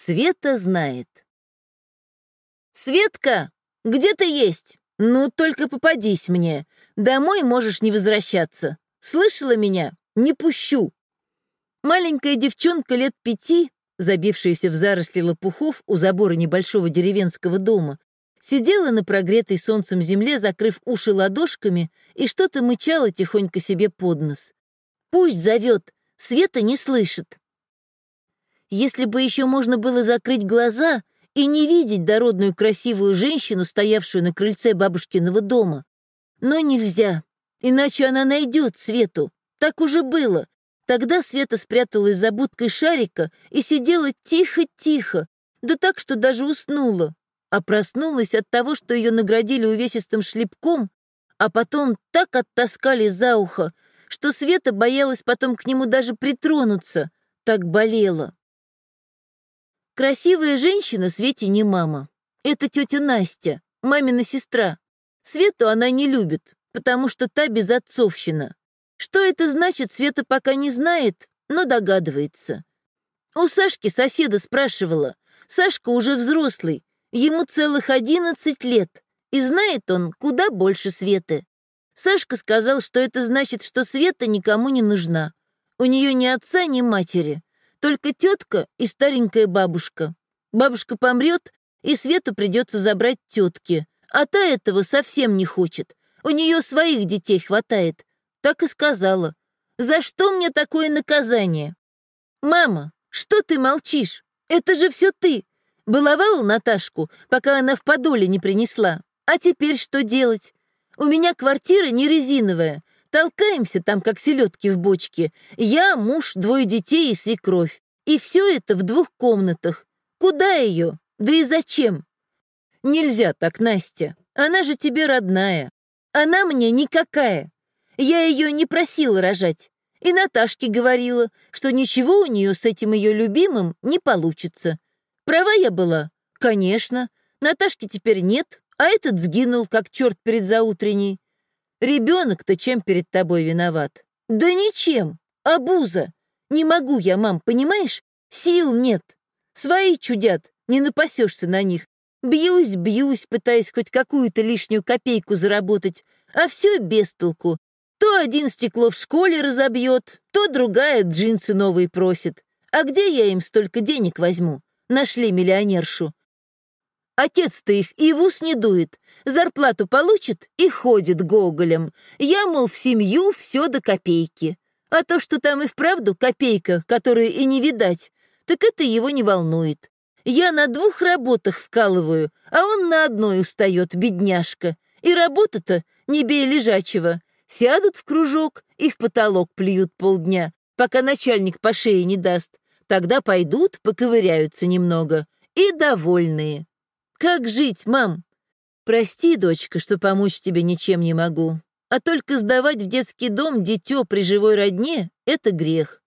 Света знает. «Светка, где ты есть? Ну, только попадись мне. Домой можешь не возвращаться. Слышала меня? Не пущу». Маленькая девчонка лет пяти, забившаяся в заросли лопухов у забора небольшого деревенского дома, сидела на прогретой солнцем земле, закрыв уши ладошками, и что-то мычала тихонько себе под нос. «Пусть зовет, Света не слышит». Если бы еще можно было закрыть глаза и не видеть дородную красивую женщину, стоявшую на крыльце бабушкиного дома. Но нельзя, иначе она найдет Свету. Так уже было. Тогда Света спряталась за будкой шарика и сидела тихо-тихо, да так, что даже уснула. А проснулась от того, что ее наградили увесистым шлепком, а потом так оттаскали за ухо, что Света боялась потом к нему даже притронуться, так болела. Красивая женщина Свете не мама. Это тетя Настя, мамина сестра. Свету она не любит, потому что та безотцовщина. Что это значит, Света пока не знает, но догадывается. У Сашки соседа спрашивала. Сашка уже взрослый, ему целых одиннадцать лет, и знает он куда больше Светы. Сашка сказал, что это значит, что Света никому не нужна. У нее ни отца, ни матери. Только тетка и старенькая бабушка. Бабушка помрет, и Свету придется забрать тетке. А та этого совсем не хочет. У нее своих детей хватает. Так и сказала. За что мне такое наказание? Мама, что ты молчишь? Это же все ты. Баловала Наташку, пока она в подоле не принесла. А теперь что делать? У меня квартира не резиновая. Толкаемся там, как селедки в бочке. Я, муж, двое детей и свекровь. И все это в двух комнатах. Куда ее? Да и зачем? Нельзя так, Настя. Она же тебе родная. Она мне никакая. Я ее не просила рожать. И Наташке говорила, что ничего у нее с этим ее любимым не получится. Права я была? Конечно. Наташки теперь нет, а этот сгинул, как черт перед заутренней. Ребенок-то чем перед тобой виноват? Да ничем. Абуза. Не могу я, мам, понимаешь? Сил нет. Свои чудят, не напасешься на них. Бьюсь, бьюсь, пытаясь хоть какую-то лишнюю копейку заработать, а все без толку. То один стекло в школе разобьет, то другая джинсы новые просит. А где я им столько денег возьму? Нашли миллионершу. Отец-то их и в ус не дует. Зарплату получит и ходит гоголем. Я, мол, в семью все до копейки. А то, что там и вправду копейка, которую и не видать, так это его не волнует. Я на двух работах вкалываю, а он на одной устает, бедняжка. И работа-то не бей лежачего. Сядут в кружок и в потолок плюют полдня, пока начальник по шее не даст. Тогда пойдут, поковыряются немного. И довольные. Как жить, мам? Прости, дочка, что помочь тебе ничем не могу. А только сдавать в детский дом дитё при живой родне — это грех.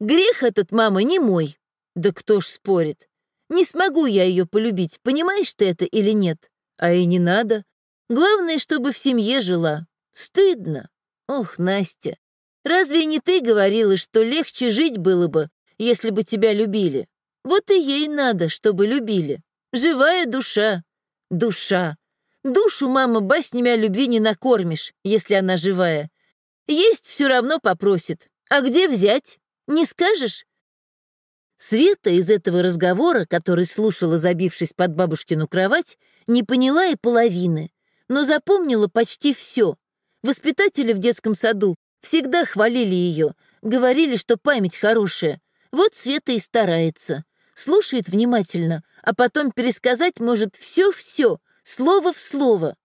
Грех этот, мама, не мой. Да кто ж спорит? Не смогу я ее полюбить, понимаешь ты это или нет? А и не надо. Главное, чтобы в семье жила. Стыдно. Ох, Настя, разве не ты говорила, что легче жить было бы, если бы тебя любили? Вот и ей надо, чтобы любили. Живая душа. Душа. Душу, мама, баснями о любви не накормишь, если она живая. Есть все равно попросит. А где взять? Не скажешь? Света из этого разговора, который слушала, забившись под бабушкину кровать, не поняла и половины, но запомнила почти все. Воспитатели в детском саду всегда хвалили ее, говорили, что память хорошая. Вот Света и старается слушает внимательно, а потом пересказать может все-все, слово в слово.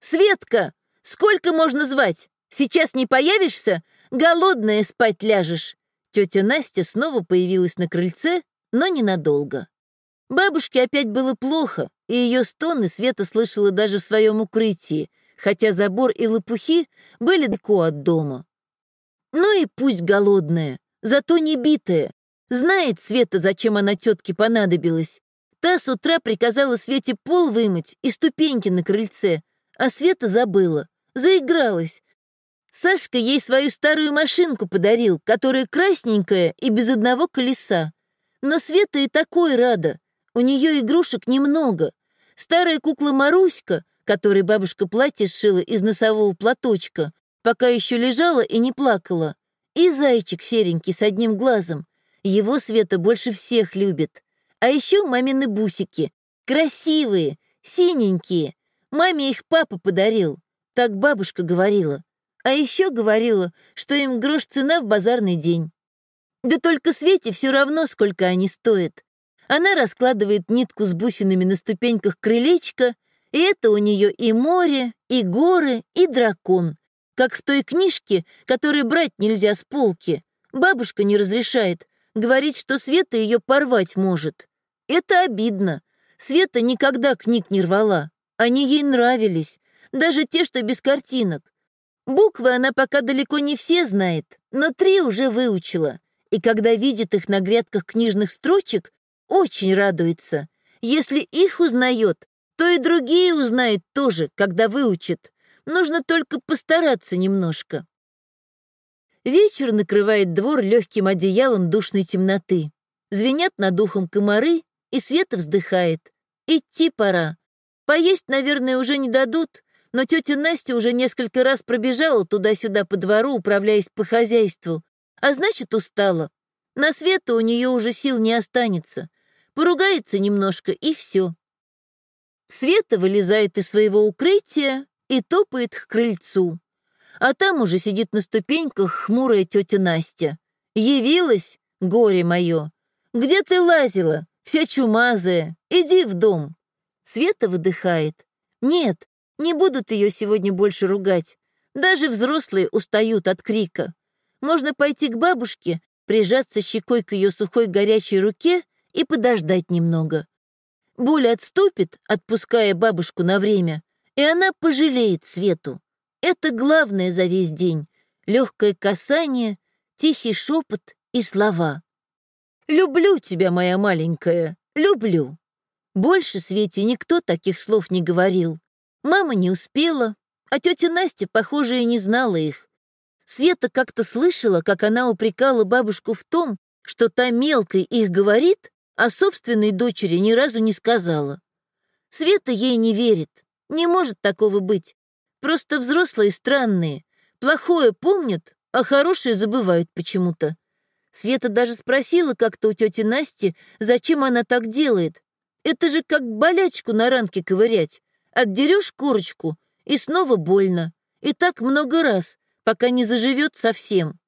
«Светка, сколько можно звать? Сейчас не появишься? Голодная спать ляжешь». Тетя Настя снова появилась на крыльце, но ненадолго. Бабушке опять было плохо, и ее стоны Света слышала даже в своем укрытии, хотя забор и лопухи были далеко от дома. Ну и пусть голодная, зато не битая, Знает Света, зачем она тетке понадобилась. Та с утра приказала Свете пол вымыть и ступеньки на крыльце, а Света забыла, заигралась. Сашка ей свою старую машинку подарил, которая красненькая и без одного колеса. Но Света и такой рада. У нее игрушек немного. Старая кукла Маруська, которой бабушка платье сшила из носового платочка, пока еще лежала и не плакала. И зайчик серенький с одним глазом. Его Света больше всех любит. А еще мамины бусики. Красивые, синенькие. Маме их папа подарил. Так бабушка говорила. А еще говорила, что им грош цена в базарный день. Да только Свете все равно, сколько они стоят. Она раскладывает нитку с бусинами на ступеньках крылечка, и это у нее и море, и горы, и дракон, как в той книжке, которую брать нельзя с полки. Бабушка не разрешает, говорит, что Света ее порвать может. Это обидно. Света никогда книг не рвала. Они ей нравились, даже те, что без картинок. Буквы она пока далеко не все знает, но три уже выучила. И когда видит их на грядках книжных строчек, очень радуется. Если их узнает, то и другие узнает тоже, когда выучит. Нужно только постараться немножко. Вечер накрывает двор легким одеялом душной темноты. Звенят над ухом комары, и Света вздыхает. Идти пора. Поесть, наверное, уже не дадут, но тетя Настя уже несколько раз пробежала туда-сюда по двору, управляясь по хозяйству, а значит, устала. На света у нее уже сил не останется. Поругается немножко, и все. Света вылезает из своего укрытия и топает к крыльцу. А там уже сидит на ступеньках хмурая тетя Настя. Явилась, горе мое. Где ты лазила, вся чумазая? Иди в дом. Света выдыхает. Нет, не будут ее сегодня больше ругать. Даже взрослые устают от крика. Можно пойти к бабушке, прижаться щекой к ее сухой горячей руке и подождать немного. Боль отступит, отпуская бабушку на время, и она пожалеет Свету. Это главное за весь день. Легкое касание, тихий шепот и слова. «Люблю тебя, моя маленькая, люблю». Больше Свете никто таких слов не говорил. Мама не успела, а тетя Настя, похоже, и не знала их. Света как-то слышала, как она упрекала бабушку в том, что та мелкой их говорит, а собственной дочери ни разу не сказала. Света ей не верит. Не может такого быть. Просто взрослые странные. Плохое помнят, а хорошее забывают почему-то. Света даже спросила как-то у тети Насти, зачем она так делает. Это же как болячку на ранке ковырять. Отдерешь корочку, и снова больно. И так много раз, пока не заживет совсем.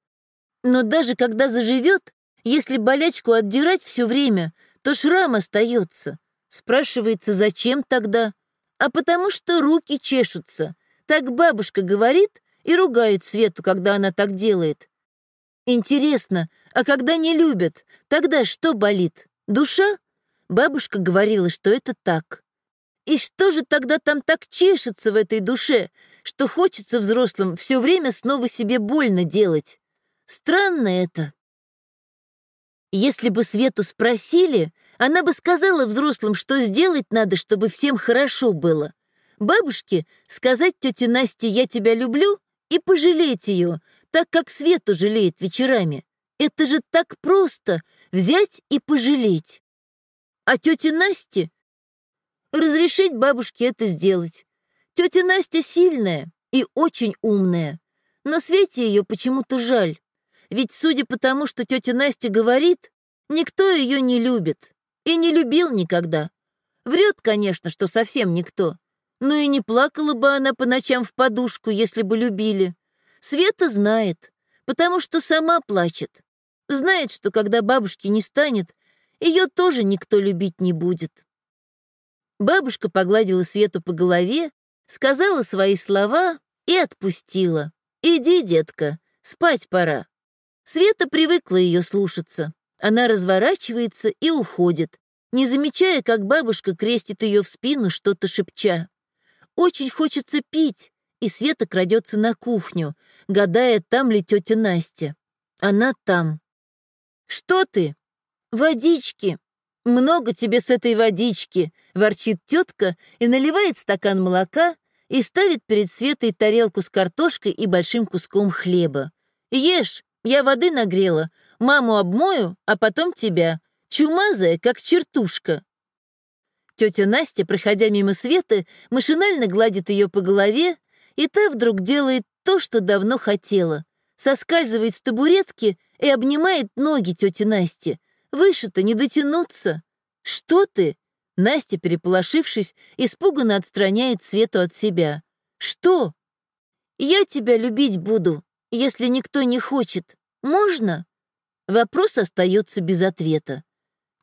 Но даже когда заживет, если болячку отдирать все время, то шрам остается. Спрашивается, зачем тогда? А потому что руки чешутся. Так бабушка говорит и ругает Свету, когда она так делает. Интересно, а когда не любят, тогда что болит? Душа? Бабушка говорила, что это так. И что же тогда там так чешется в этой душе, что хочется взрослым все время снова себе больно делать? Странно это. Если бы Свету спросили, она бы сказала взрослым, что сделать надо, чтобы всем хорошо было. Бабушке сказать тете Насте «я тебя люблю» и пожалеть ее, так как Свету жалеет вечерами. Это же так просто — взять и пожалеть. А тете Насте разрешить бабушке это сделать. Тетя Настя сильная и очень умная, но Свете ее почему-то жаль. Ведь, судя по тому, что тетя Настя говорит, никто ее не любит и не любил никогда. Врет, конечно, что совсем никто, но и не плакала бы она по ночам в подушку, если бы любили. Света знает, потому что сама плачет. Знает, что когда бабушки не станет, ее тоже никто любить не будет. Бабушка погладила Свету по голове, сказала свои слова и отпустила. «Иди, детка, спать пора». Света привыкла ее слушаться. Она разворачивается и уходит, не замечая, как бабушка крестит ее в спину, что-то шепча. Очень хочется пить, и Света крадется на кухню, гадая, там ли тетя Настя. Она там. «Что ты?» «Водички», «Много тебе с этой водички!» — ворчит тетка и наливает стакан молока и ставит перед Светой тарелку с картошкой и большим куском хлеба. «Ешь, я воды нагрела, маму обмою, а потом тебя. чумазая, как чертушка. Тетя Настя, проходя мимо Светы, машинально гладит ее по голове, и та вдруг делает то, что давно хотела. Соскальзывает с табуретки и обнимает ноги тети Насти. Выше-то не дотянуться. «Что ты?» Настя, переполошившись, испуганно отстраняет Свету от себя. «Что?» «Я тебя любить буду, если никто не хочет. Можно?» Вопрос остается без ответа.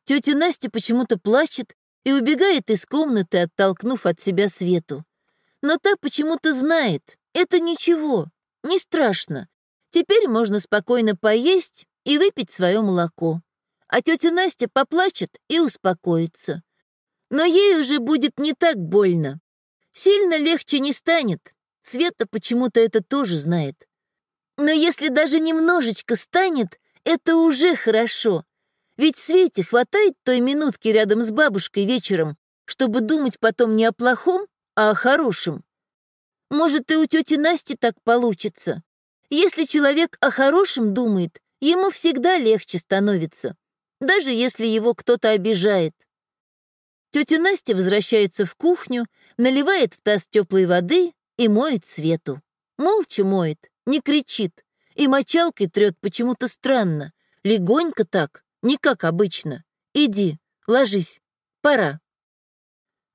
Тетя Настя почему-то плачет и убегает из комнаты, оттолкнув от себя Свету. Но та почему-то знает, это ничего, не страшно. Теперь можно спокойно поесть и выпить свое молоко. А тетя Настя поплачет и успокоится. Но ей уже будет не так больно. Сильно легче не станет. Света почему-то это тоже знает. Но если даже немножечко станет, это уже хорошо. Ведь Свете хватает той минутки рядом с бабушкой вечером, чтобы думать потом не о плохом, а о хорошем. Может, и у тети Насти так получится. Если человек о хорошем думает, ему всегда легче становится, даже если его кто-то обижает. Тетя Настя возвращается в кухню, наливает в таз теплой воды и моет Свету. Молча моет, не кричит, и мочалкой трет почему-то странно, легонько так, не как обычно. Иди, ложись, пора.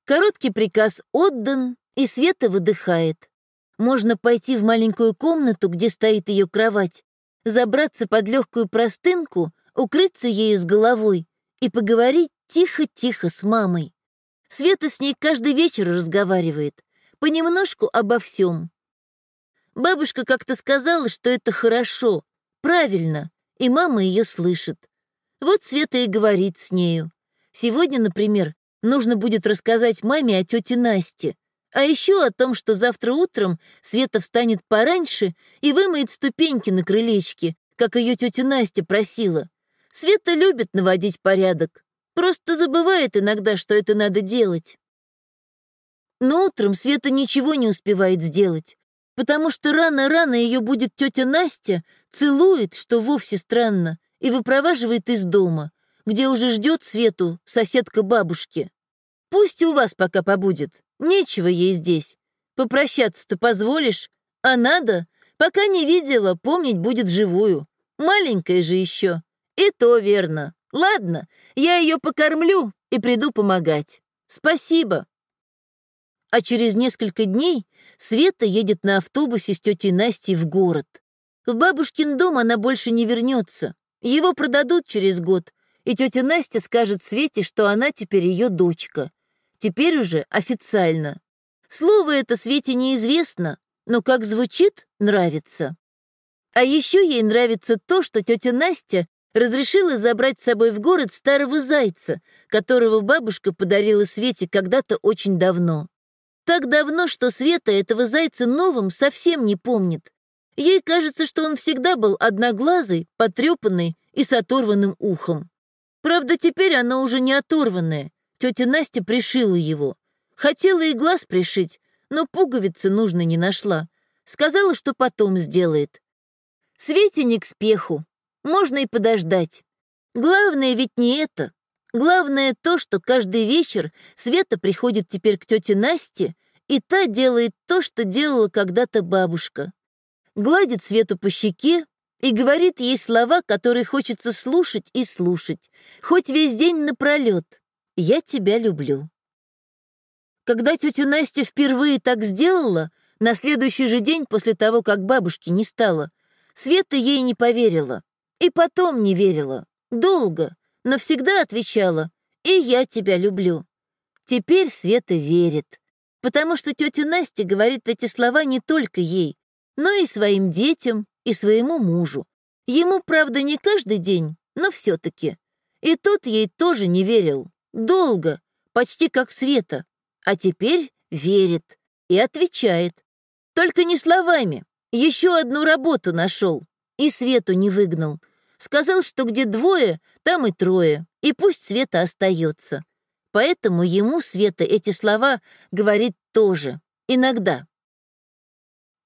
Короткий приказ отдан, и Света выдыхает. Можно пойти в маленькую комнату, где стоит ее кровать, забраться под легкую простынку, укрыться ею с головой и поговорить тихо-тихо с мамой. Света с ней каждый вечер разговаривает, понемножку обо всем. Бабушка как-то сказала, что это хорошо, правильно, и мама ее слышит. Вот Света и говорит с нею. Сегодня, например, нужно будет рассказать маме о тете Насте, а еще о том, что завтра утром Света встанет пораньше и вымоет ступеньки на крылечке, как ее тетя Настя просила. Света любит наводить порядок, просто забывает иногда, что это надо делать. Но утром Света ничего не успевает сделать, потому что рано-рано ее будет тетя Настя, целует, что вовсе странно, и выпроваживает из дома, где уже ждет Свету соседка бабушки. Пусть у вас пока побудет, нечего ей здесь. Попрощаться-то позволишь, а надо, пока не видела, помнить будет живую. Маленькая же еще. И то верно. Ладно, я ее покормлю и приду помогать. Спасибо. А через несколько дней Света едет на автобусе с тетей Настей в город. В бабушкин дом она больше не вернется. Его продадут через год, и тетя Настя скажет Свете, что она теперь ее дочка. Теперь уже официально. Слово это Свете неизвестно, но как звучит, нравится. А еще ей нравится то, что тетя Настя разрешила забрать с собой в город старого зайца, которого бабушка подарила Свете когда-то очень давно. Так давно, что Света этого зайца новым совсем не помнит. Ей кажется, что он всегда был одноглазый, потрепанный и с оторванным ухом. Правда, теперь оно уже не оторванное, Тетя Настя пришила его. Хотела и глаз пришить, но пуговицы нужной не нашла. Сказала, что потом сделает. Свете не к спеху. Можно и подождать. Главное ведь не это. Главное то, что каждый вечер Света приходит теперь к тете Насте, и та делает то, что делала когда-то бабушка. Гладит Свету по щеке и говорит ей слова, которые хочется слушать и слушать, хоть весь день напролет. Я тебя люблю. Когда тетя Настя впервые так сделала, на следующий же день после того, как бабушки не стало, Света ей не поверила. И потом не верила. Долго, но всегда отвечала «И я тебя люблю». Теперь Света верит, потому что тетя Настя говорит эти слова не только ей, но и своим детям, и своему мужу. Ему, правда, не каждый день, но все-таки. И тот ей тоже не верил. Долго, почти как Света. А теперь верит и отвечает. Только не словами. Еще одну работу нашел. И Свету не выгнал. Сказал, что где двое, там и трое. И пусть Света остается. Поэтому ему Света эти слова говорит тоже. Иногда.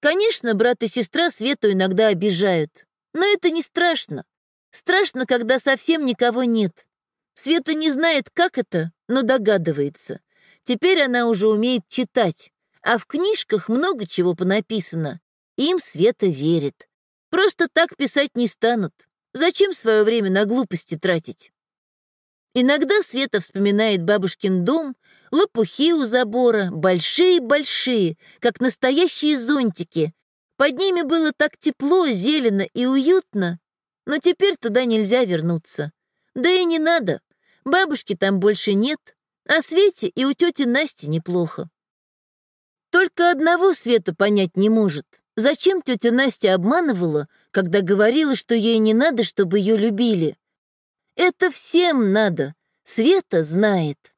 Конечно, брат и сестра Свету иногда обижают. Но это не страшно. Страшно, когда совсем никого нет. Света не знает, как это, но догадывается. Теперь она уже умеет читать, а в книжках много чего понаписано. Им Света верит. Просто так писать не станут. Зачем свое время на глупости тратить? Иногда Света вспоминает бабушкин дом, лопухи у забора, большие-большие, как настоящие зонтики. Под ними было так тепло, зелено и уютно, но теперь туда нельзя вернуться. Да и не надо, бабушки там больше нет, а Свете и у тети Насти неплохо. Только одного Света понять не может. Зачем тетя Настя обманывала, когда говорила, что ей не надо, чтобы ее любили? Это всем надо. Света знает.